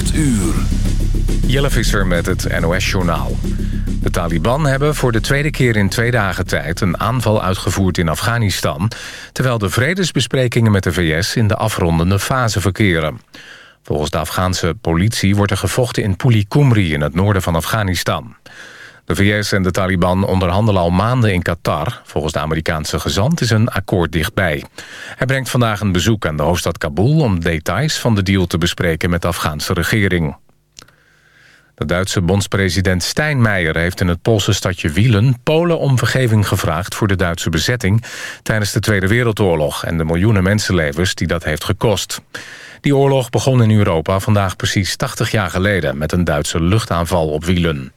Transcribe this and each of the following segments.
8 uur. Jelle Visser met het NOS-journaal. De Taliban hebben voor de tweede keer in twee dagen tijd... een aanval uitgevoerd in Afghanistan... terwijl de vredesbesprekingen met de VS in de afrondende fase verkeren. Volgens de Afghaanse politie wordt er gevochten in Pulikumri... in het noorden van Afghanistan. De VS en de Taliban onderhandelen al maanden in Qatar. Volgens de Amerikaanse gezant is een akkoord dichtbij. Hij brengt vandaag een bezoek aan de hoofdstad Kabul... om details van de deal te bespreken met de Afghaanse regering. De Duitse bondspresident Steinmeier heeft in het Poolse stadje Wielen... Polen om vergeving gevraagd voor de Duitse bezetting... tijdens de Tweede Wereldoorlog en de miljoenen mensenlevens die dat heeft gekost. Die oorlog begon in Europa vandaag precies 80 jaar geleden... met een Duitse luchtaanval op Wielen.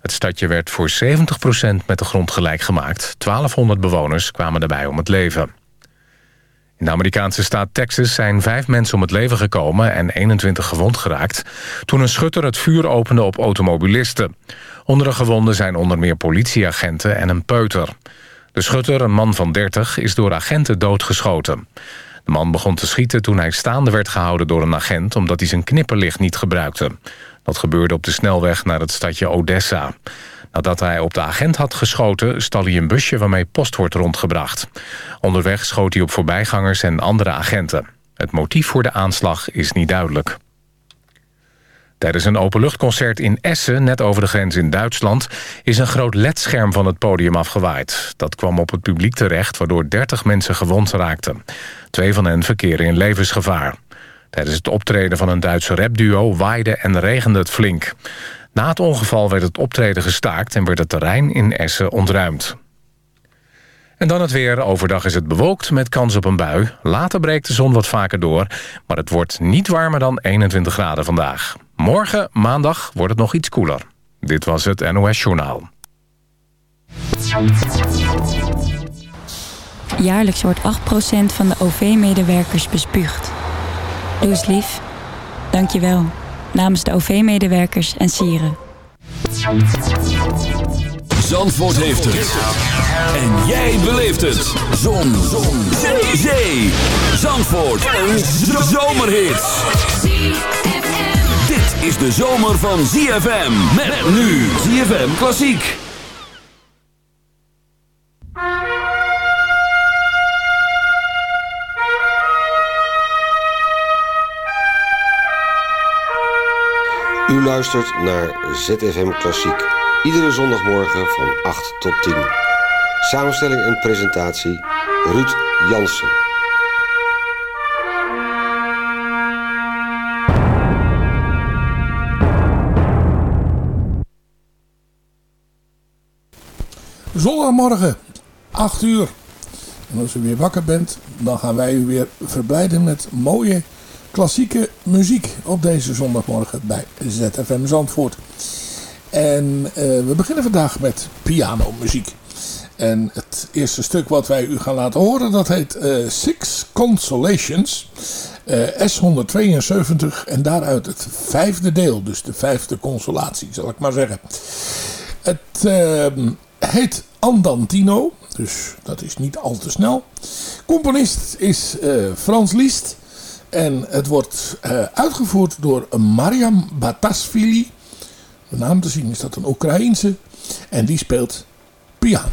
Het stadje werd voor 70% met de grond gelijk gemaakt. 1200 bewoners kwamen daarbij om het leven. In de Amerikaanse staat Texas zijn vijf mensen om het leven gekomen... en 21 gewond geraakt... toen een schutter het vuur opende op automobilisten. Onder de gewonden zijn onder meer politieagenten en een peuter. De schutter, een man van 30, is door agenten doodgeschoten. De man begon te schieten toen hij staande werd gehouden door een agent... omdat hij zijn knipperlicht niet gebruikte. Dat gebeurde op de snelweg naar het stadje Odessa. Nadat hij op de agent had geschoten, stal hij een busje waarmee post wordt rondgebracht. Onderweg schoot hij op voorbijgangers en andere agenten. Het motief voor de aanslag is niet duidelijk. Tijdens een openluchtconcert in Essen, net over de grens in Duitsland... is een groot ledscherm van het podium afgewaaid. Dat kwam op het publiek terecht, waardoor 30 mensen gewond raakten. Twee van hen verkeren in levensgevaar. Tijdens het optreden van een Duitse rapduo waaide en regende het flink. Na het ongeval werd het optreden gestaakt en werd het terrein in Essen ontruimd. En dan het weer. Overdag is het bewolkt met kans op een bui. Later breekt de zon wat vaker door. Maar het wordt niet warmer dan 21 graden vandaag. Morgen, maandag, wordt het nog iets koeler. Dit was het NOS Journaal. Jaarlijks wordt 8% van de OV-medewerkers bespuugd. Doe eens lief. Dank je wel. Namens de OV-medewerkers en sieren. Zandvoort heeft het. En jij beleeft het. Zon. Zon. Zee. Zee. Zandvoort. Een zomerhit. Is de zomer van ZFM. Met nu ZFM Klassiek. U luistert naar ZFM Klassiek. Iedere zondagmorgen van 8 tot 10. Samenstelling en presentatie Ruud Jansen. Zondagmorgen, 8 uur. En als u weer wakker bent, dan gaan wij u weer verblijden met mooie klassieke muziek op deze zondagmorgen bij ZFM Zandvoort. En uh, we beginnen vandaag met pianomuziek. En het eerste stuk wat wij u gaan laten horen, dat heet uh, Six Consolations. Uh, S172 en daaruit het vijfde deel, dus de vijfde consolatie, zal ik maar zeggen. Het heet Andantino, dus dat is niet al te snel. Componist is Frans Liszt. En het wordt uh, uitgevoerd door Mariam Batasvili. De naam te zien is dat een Oekraïense. En die speelt piano.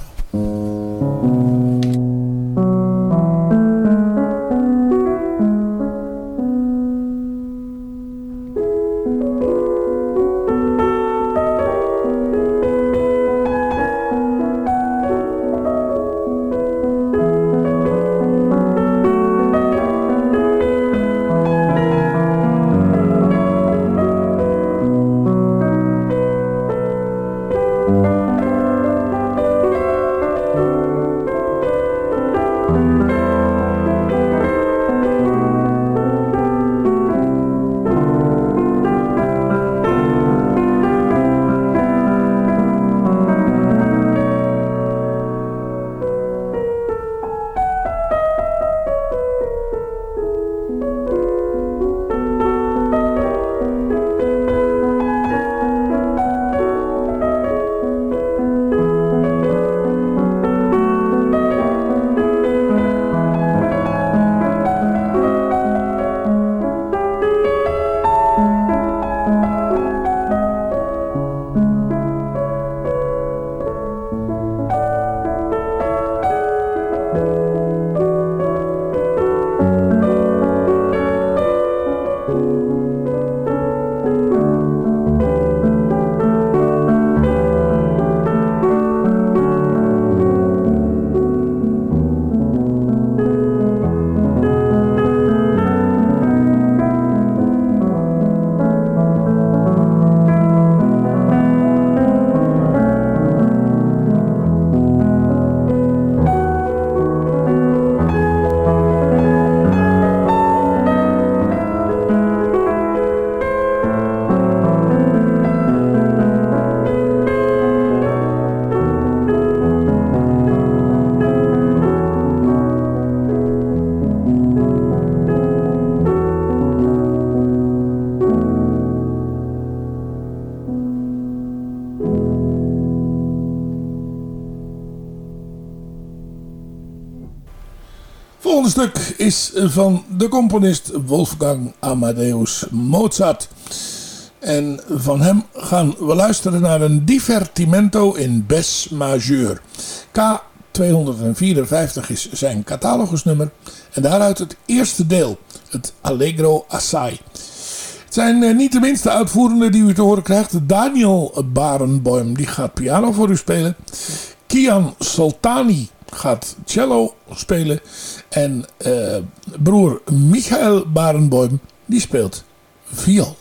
Van de componist Wolfgang Amadeus Mozart. En van hem gaan we luisteren naar een divertimento in Bes majeur. K254 is zijn catalogusnummer. En daaruit het eerste deel, het Allegro Assai. Het zijn eh, niet de minste uitvoerenden die u te horen krijgt. Daniel Barenboim, die gaat piano voor u spelen. Kian Soltani gaat cello spelen. En eh, broer Michael Barenboim, die speelt viool.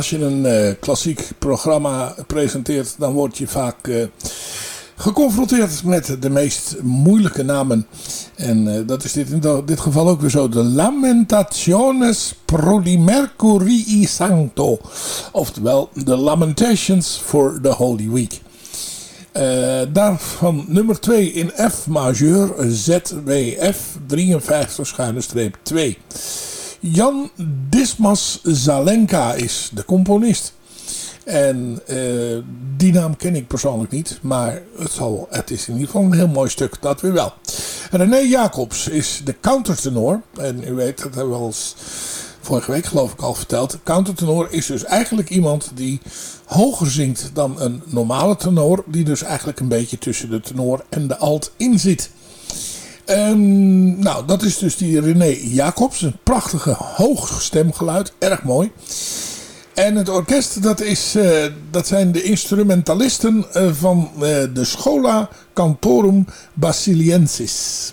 Als je een uh, klassiek programma presenteert, dan word je vaak uh, geconfronteerd met de meest moeilijke namen. En uh, dat is dit in dit geval ook weer zo. De Lamentaciones pro di Mercurii Sancto. Oftewel, de Lamentations for the Holy Week. Uh, daarvan nummer 2 in F majeur, ZWF 53-2. Jan Dismas Zalenka is de componist. En uh, die naam ken ik persoonlijk niet. Maar het, zal, het is in ieder geval een heel mooi stuk. Dat weer wel. René Jacobs is de countertenor. En u weet, dat hebben we al vorige week geloof ik al verteld. Countertenor is dus eigenlijk iemand die hoger zingt dan een normale tenor. Die dus eigenlijk een beetje tussen de tenor en de alt in zit. Um, nou, dat is dus die René Jacobs. Een prachtige hoog stemgeluid. Erg mooi. En het orkest, dat, is, uh, dat zijn de instrumentalisten uh, van uh, de Schola Cantorum Basiliensis.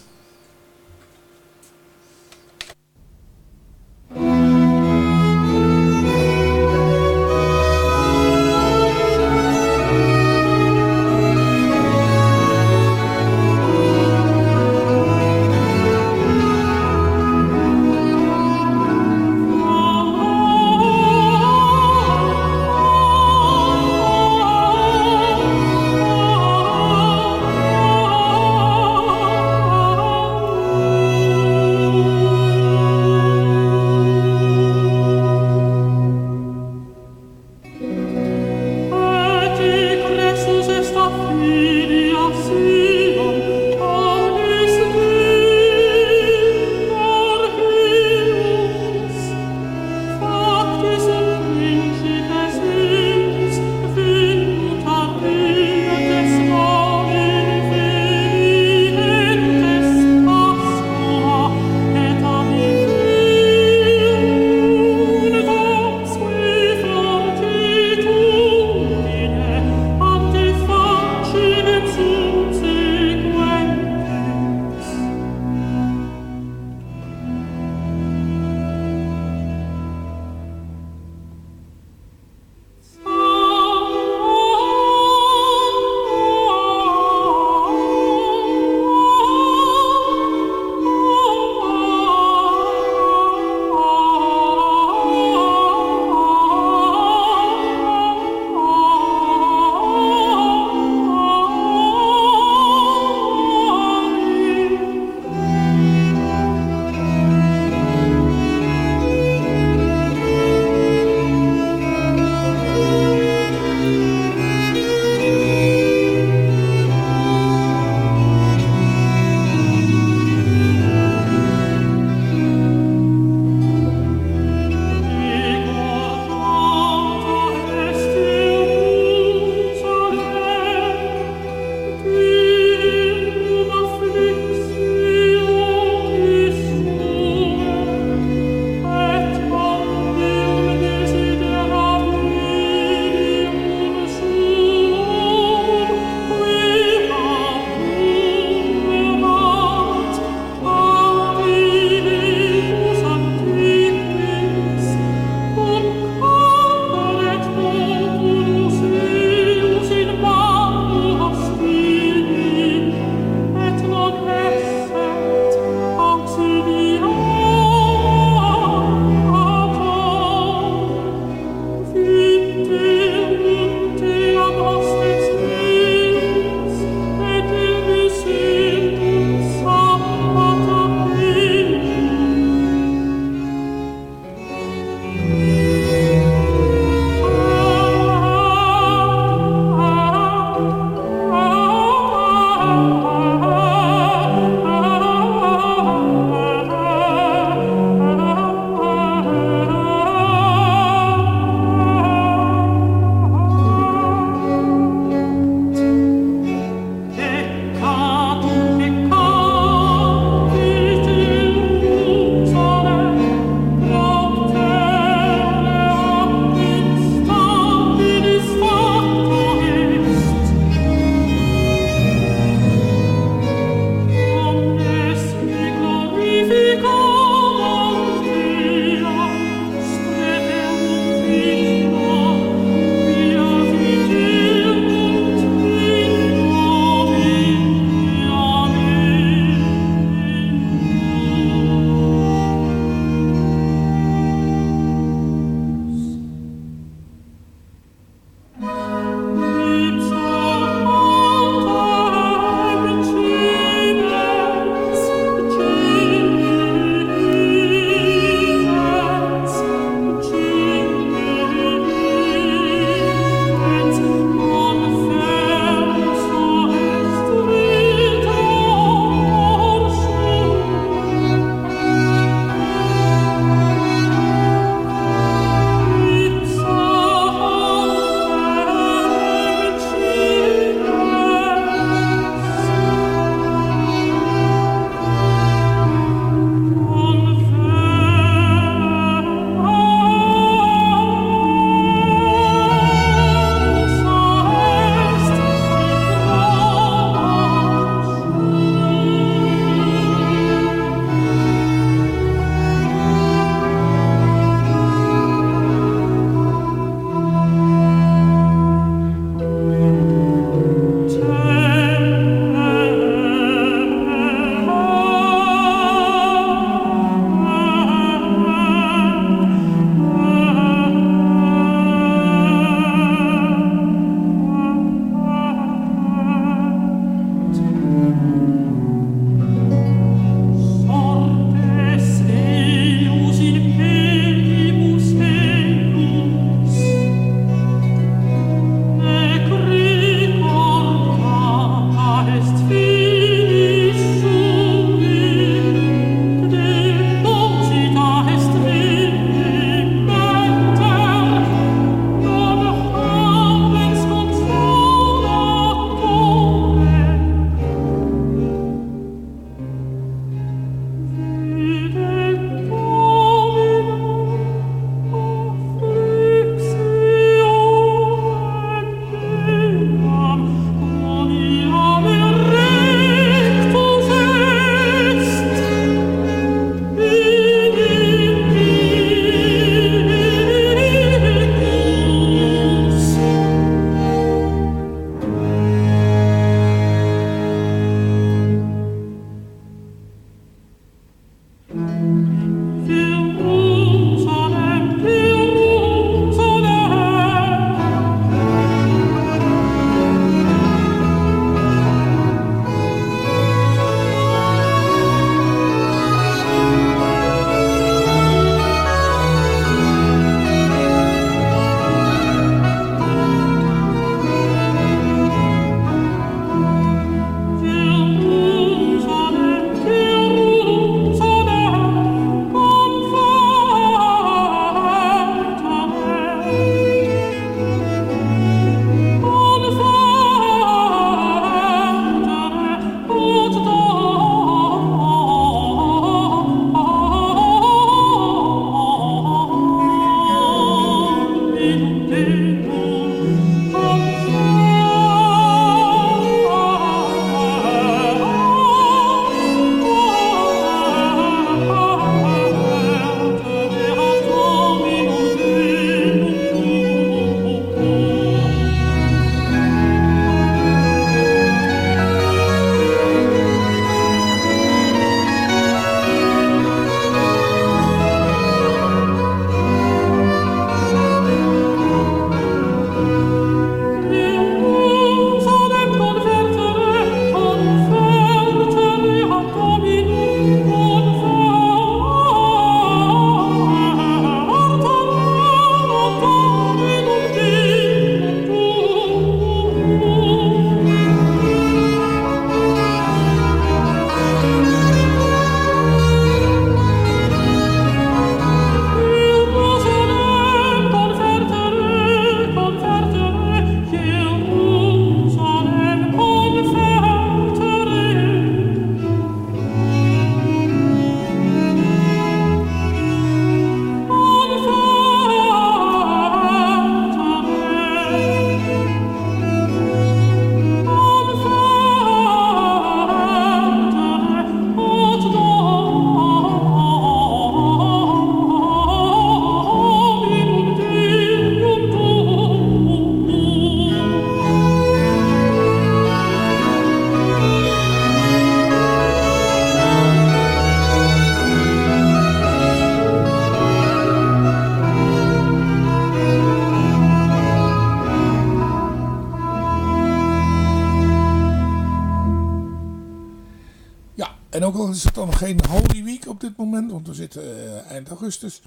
Is het dan geen Holy Week op dit moment, want we zitten uh, eind augustus.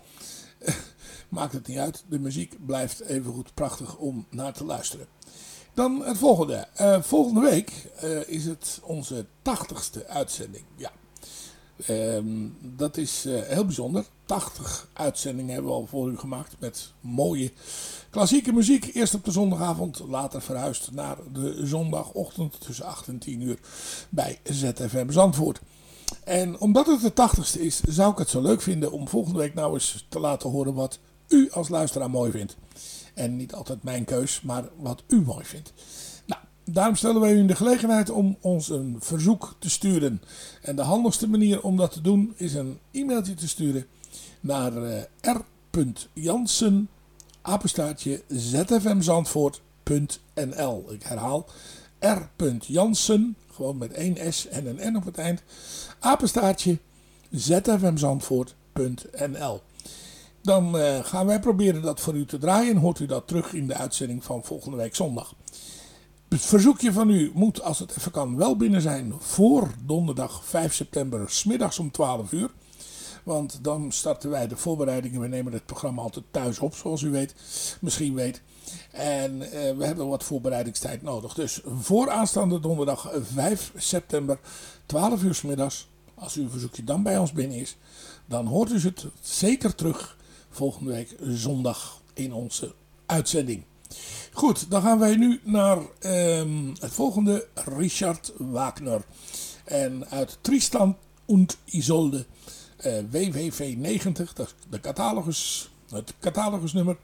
Maakt het niet uit, de muziek blijft even goed prachtig om naar te luisteren. Dan het volgende. Uh, volgende week uh, is het onze tachtigste uitzending. Ja. Um, dat is heel bijzonder. 80 uitzendingen hebben we al voor u gemaakt met mooie klassieke muziek. Eerst op de zondagavond, later verhuisd naar de zondagochtend tussen 8 en 10 uur bij ZFM Zandvoort. En omdat het de 80ste is, zou ik het zo leuk vinden om volgende week nou eens te laten horen wat u als luisteraar mooi vindt. En niet altijd mijn keus, maar wat u mooi vindt. Nou, daarom stellen wij u de gelegenheid om ons een verzoek te sturen. En de handigste manier om dat te doen is een e-mailtje te sturen naar uh, r.jansen Ik herhaal r.jansen, gewoon met één s en een n op het eind, apenstaartje zfmzandvoort.nl dan uh, gaan wij proberen dat voor u te draaien. Hoort u dat terug in de uitzending van volgende week zondag. Het verzoekje van u moet, als het even kan, wel binnen zijn voor donderdag 5 september, smiddags om 12 uur. Want dan starten wij de voorbereidingen. We nemen het programma altijd thuis op, zoals u weet. Misschien weet. En uh, we hebben wat voorbereidingstijd nodig. Dus voor aanstaande donderdag 5 september, 12 uur s middags. Als uw verzoekje dan bij ons binnen is, dan hoort u het zeker terug volgende week zondag in onze uitzending. Goed, dan gaan wij nu naar um, het volgende. Richard Wagner. En uit Tristan und Isolde. Uh, WWV 90, dat is de catalogus, het catalogusnummer.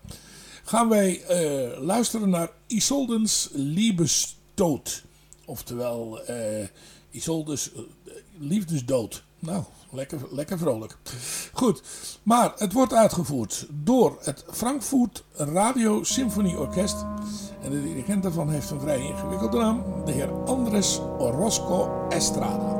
Gaan wij uh, luisteren naar Isoldens Liebesdood. Oftewel uh, Isoldes liefdesdood. Nou, lekker, lekker vrolijk. Goed, maar het wordt uitgevoerd door het Frankfurt Radio Symphony Orkest. En de dirigent daarvan heeft een vrij ingewikkelde naam. De heer Andres Orozco Estrada.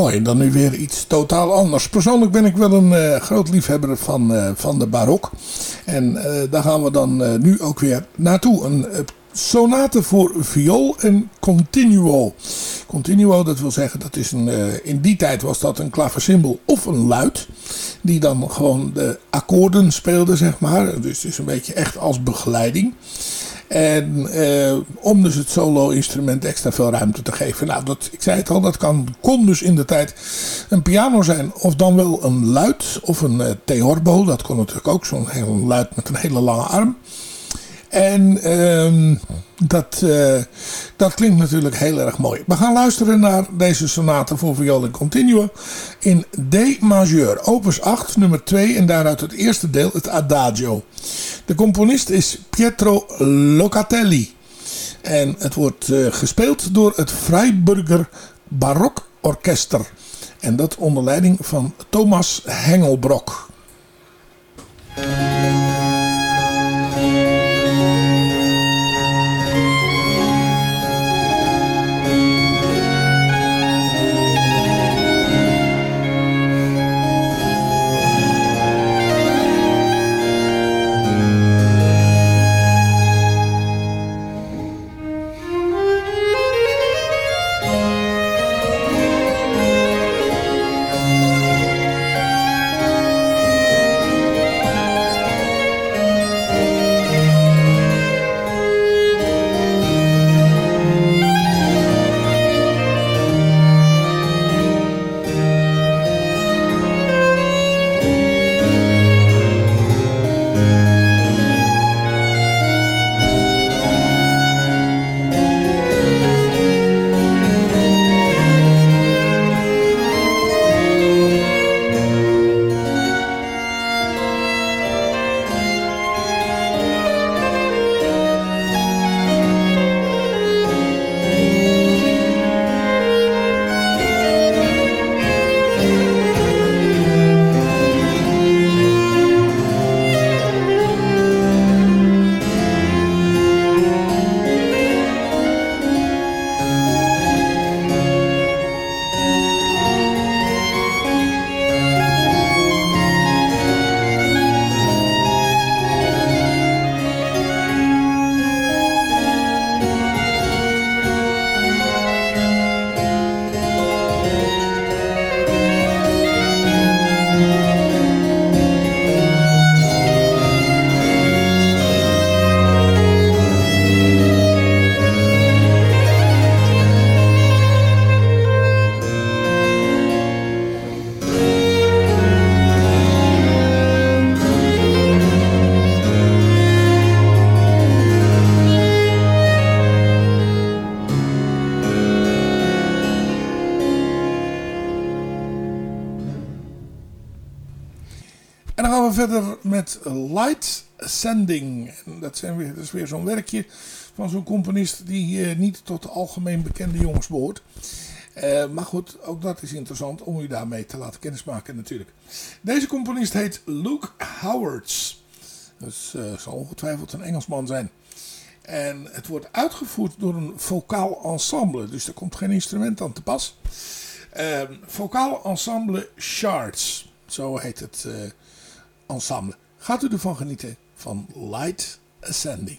Mooi, dan nu weer iets totaal anders. Persoonlijk ben ik wel een uh, groot liefhebber van, uh, van de barok. En uh, daar gaan we dan nu ook weer naartoe. Een sonate voor viool en continuo. Continuo, dat wil zeggen, dat is een, in die tijd was dat een klaversymbol of een luid. Die dan gewoon de akkoorden speelde, zeg maar. Dus het is een beetje echt als begeleiding. En eh, om dus het solo-instrument extra veel ruimte te geven. Nou, dat, ik zei het al, dat kan, kon dus in de tijd een piano zijn. Of dan wel een luid of een uh, theorbo. Dat kon natuurlijk ook, zo'n luid met een hele lange arm. En uh, dat, uh, dat klinkt natuurlijk heel erg mooi. We gaan luisteren naar deze sonate voor viool in continue in D majeur, opus 8, nummer 2 en daaruit het eerste deel, het Adagio. De componist is Pietro Locatelli. En het wordt uh, gespeeld door het Freiburger Barok Orkester. En dat onder leiding van Thomas Hengelbrok. Verder met Light Ascending. dat, zijn weer, dat is weer zo'n werkje van zo'n componist die uh, niet tot de algemeen bekende jongens behoort. Uh, maar goed, ook dat is interessant om u daarmee te laten kennismaken natuurlijk. Deze componist heet Luke Howards. Dus zal ongetwijfeld een Engelsman zijn. En het wordt uitgevoerd door een vocaal ensemble. Dus er komt geen instrument aan te pas. Uh, vocaal ensemble Shards. Zo heet het ensemble. Gaat u ervan genieten van Light Ascending.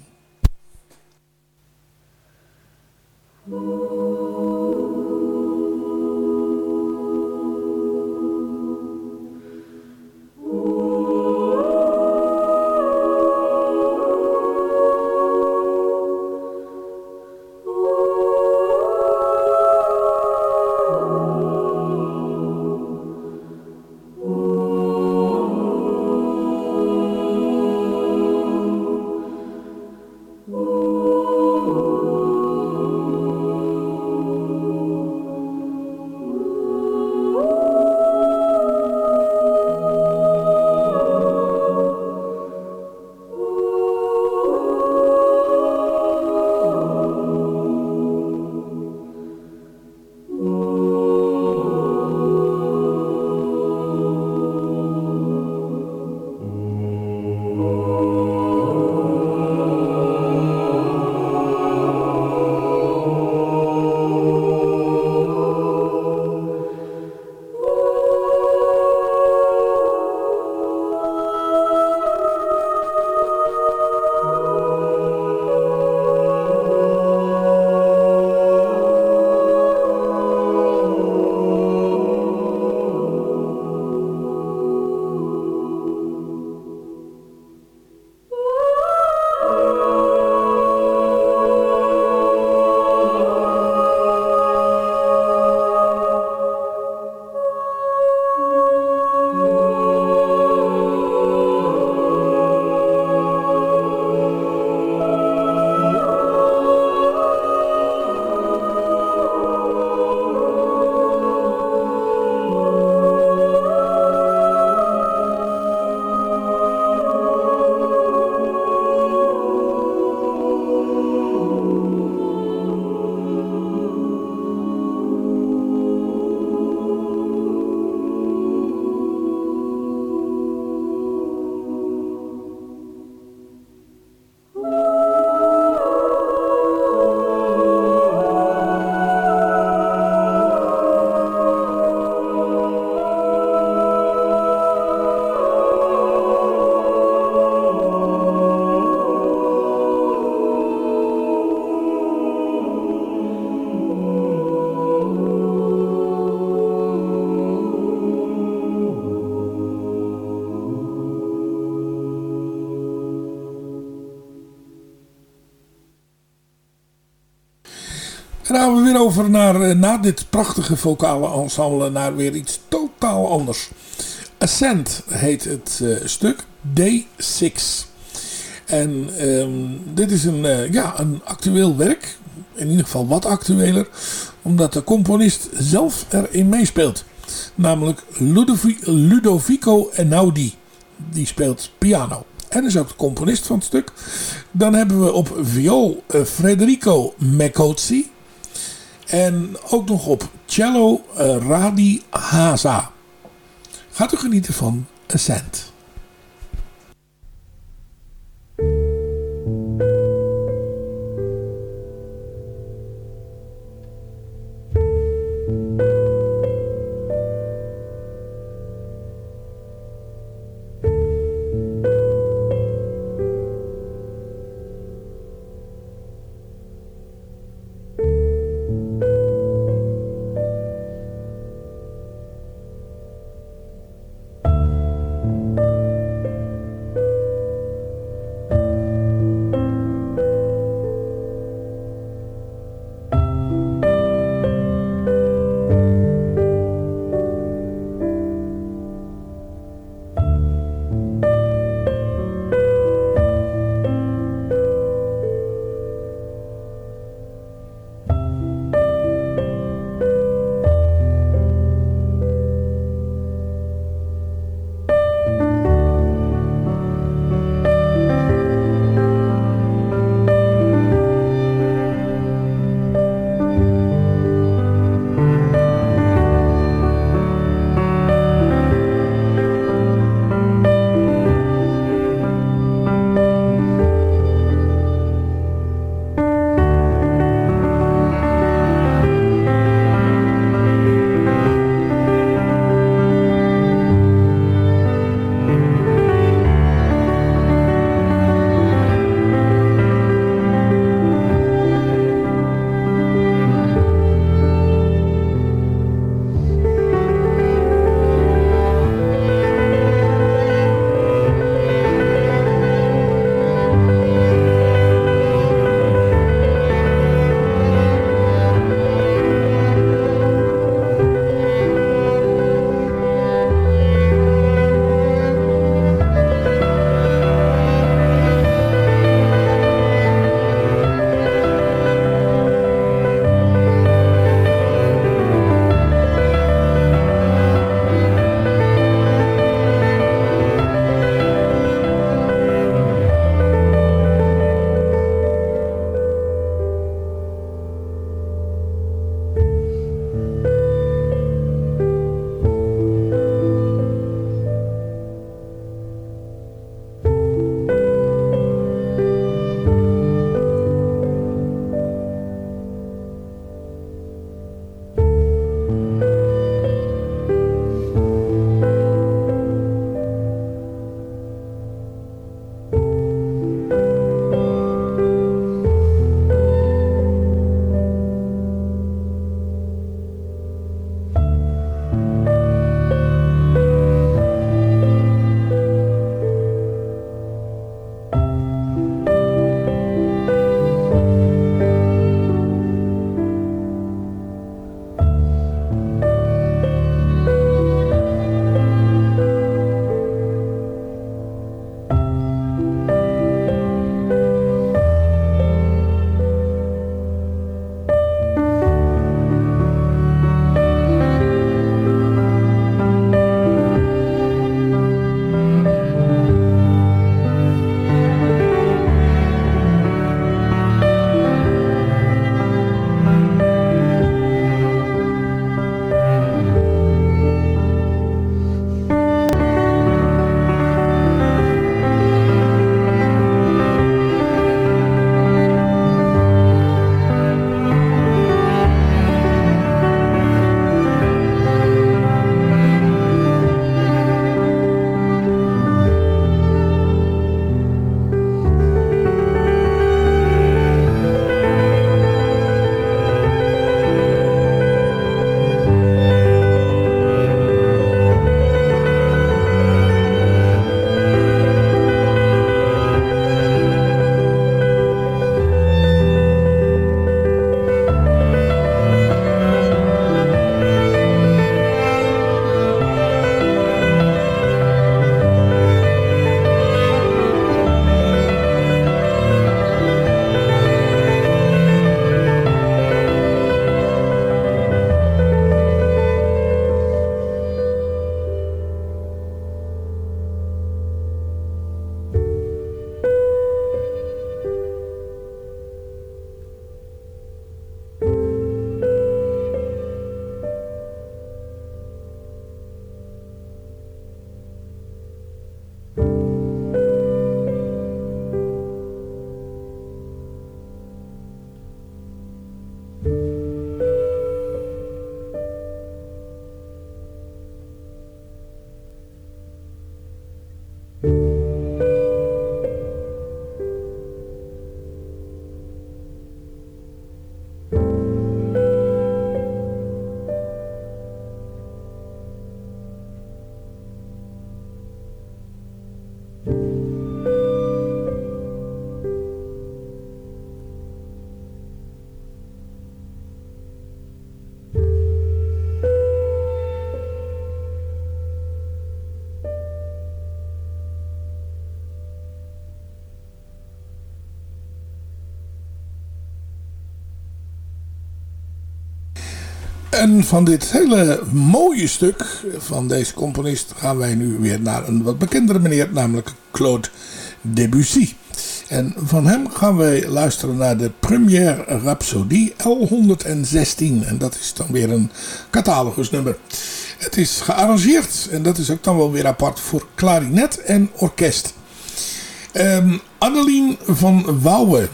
Weer over naar, eh, na dit prachtige vocale ensemble naar weer iets totaal anders. Ascent heet het uh, stuk. Day 6. En um, dit is een, uh, ja, een actueel werk. In ieder geval wat actueler. Omdat de componist zelf erin meespeelt. Namelijk Ludovico Einaudi. Die speelt piano. En is ook de componist van het stuk. Dan hebben we op viool Federico Mecozzi. En ook nog op cello uh, Radi Haza. Gaat u genieten van Ascent. En van dit hele mooie stuk van deze componist gaan wij nu weer naar een wat bekendere meneer, namelijk Claude Debussy. En van hem gaan wij luisteren naar de Première Rhapsodie L116. En dat is dan weer een catalogusnummer. Het is gearrangeerd, en dat is ook dan wel weer apart, voor klarinet en orkest. Um, van Wouwen,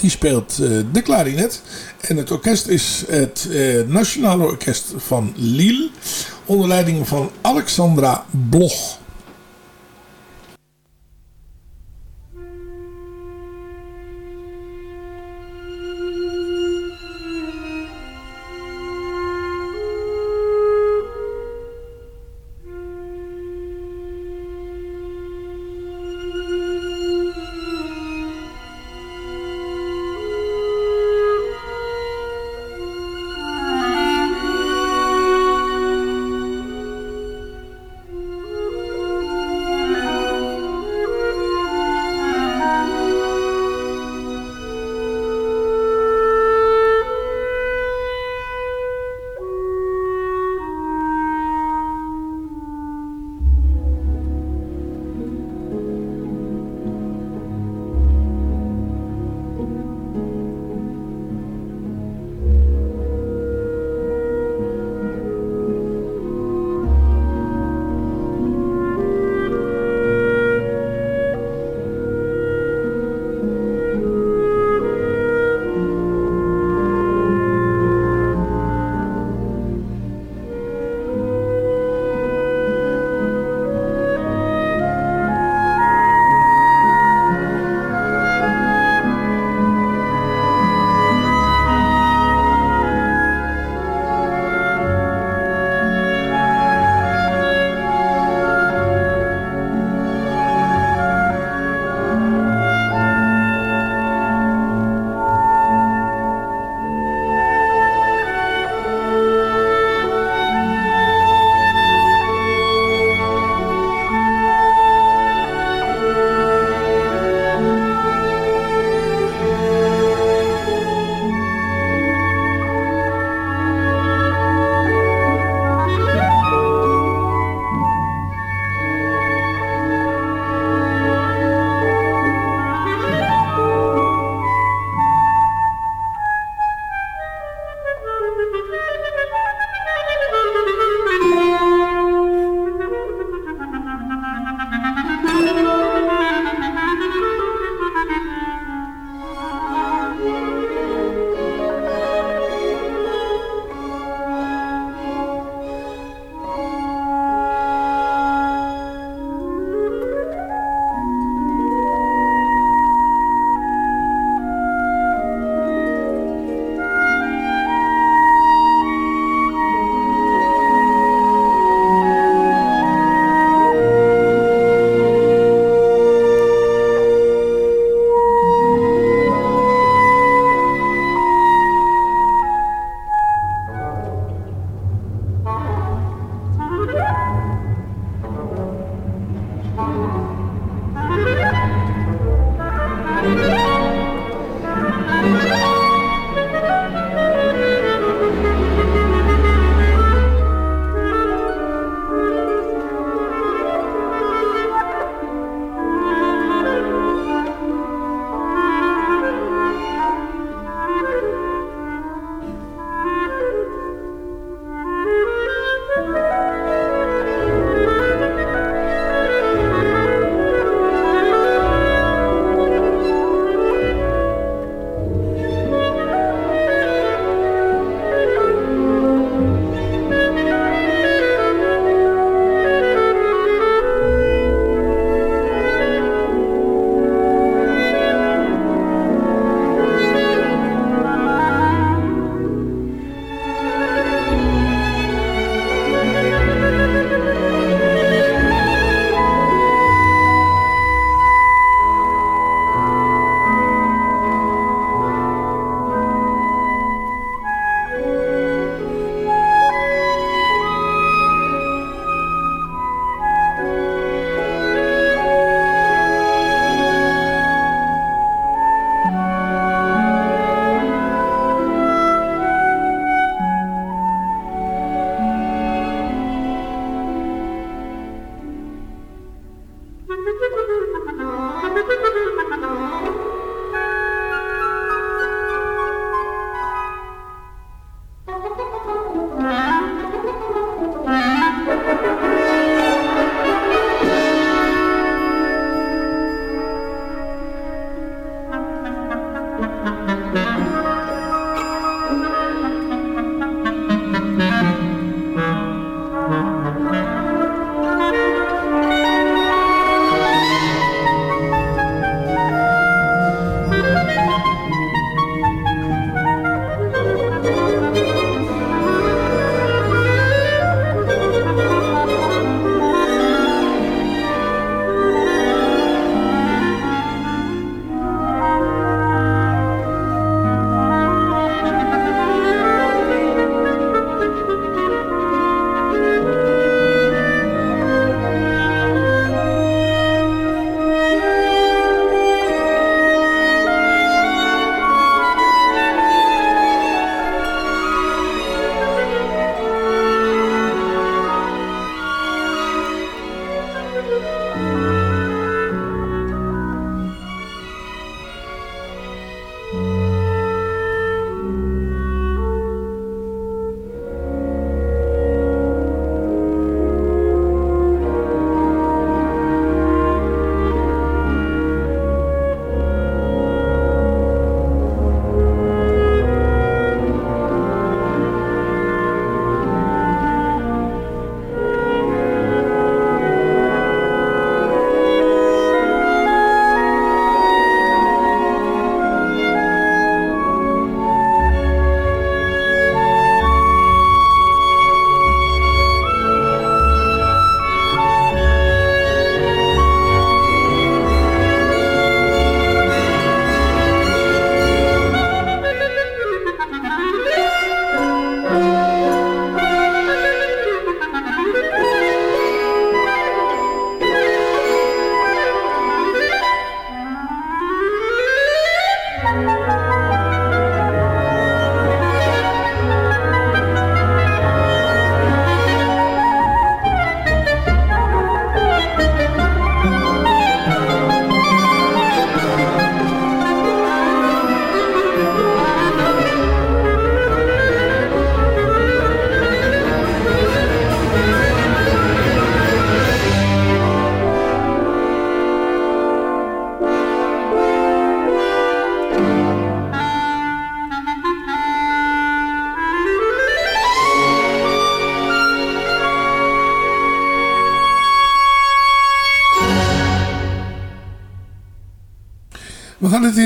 die speelt uh, de klarinet. En het orkest is het uh, Nationale Orkest van Lille, onder leiding van Alexandra Bloch.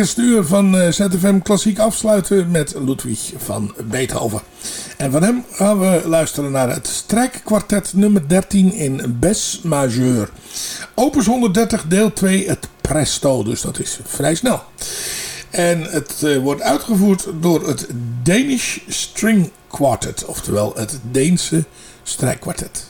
Eerste uur van eh, ZFM Klassiek afsluiten met Ludwig van Beethoven. En van hem gaan we luisteren naar het strijkkwartet nummer 13 in Bes majeur. Opus 130 deel 2 het Presto, dus dat is vrij snel. En het uh, wordt uitgevoerd door het Danish String Quartet, oftewel het Deense strijkkwartet.